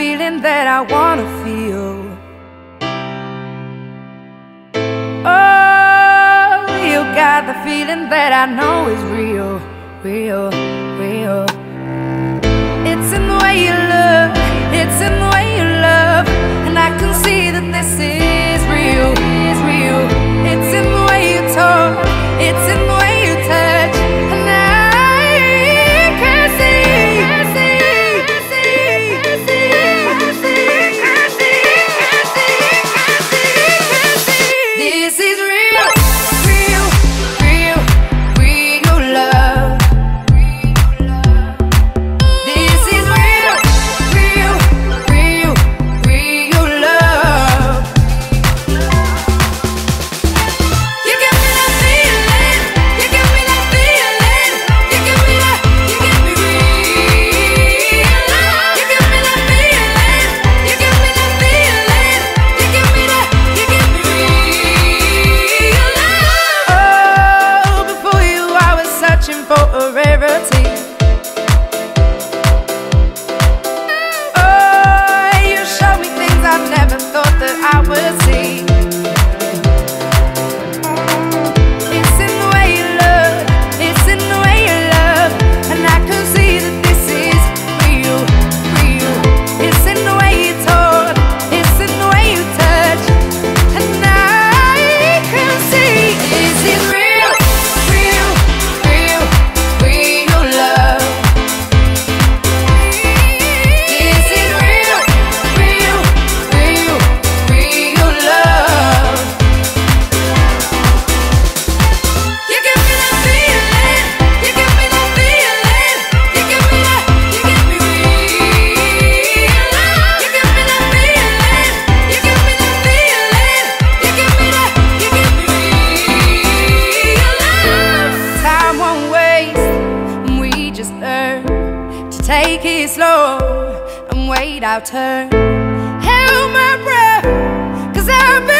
feeling that I wanna feel. Oh, you got the feeling that I know is real, real, real. be slow and wait our turn. Held my breath, cause I've been.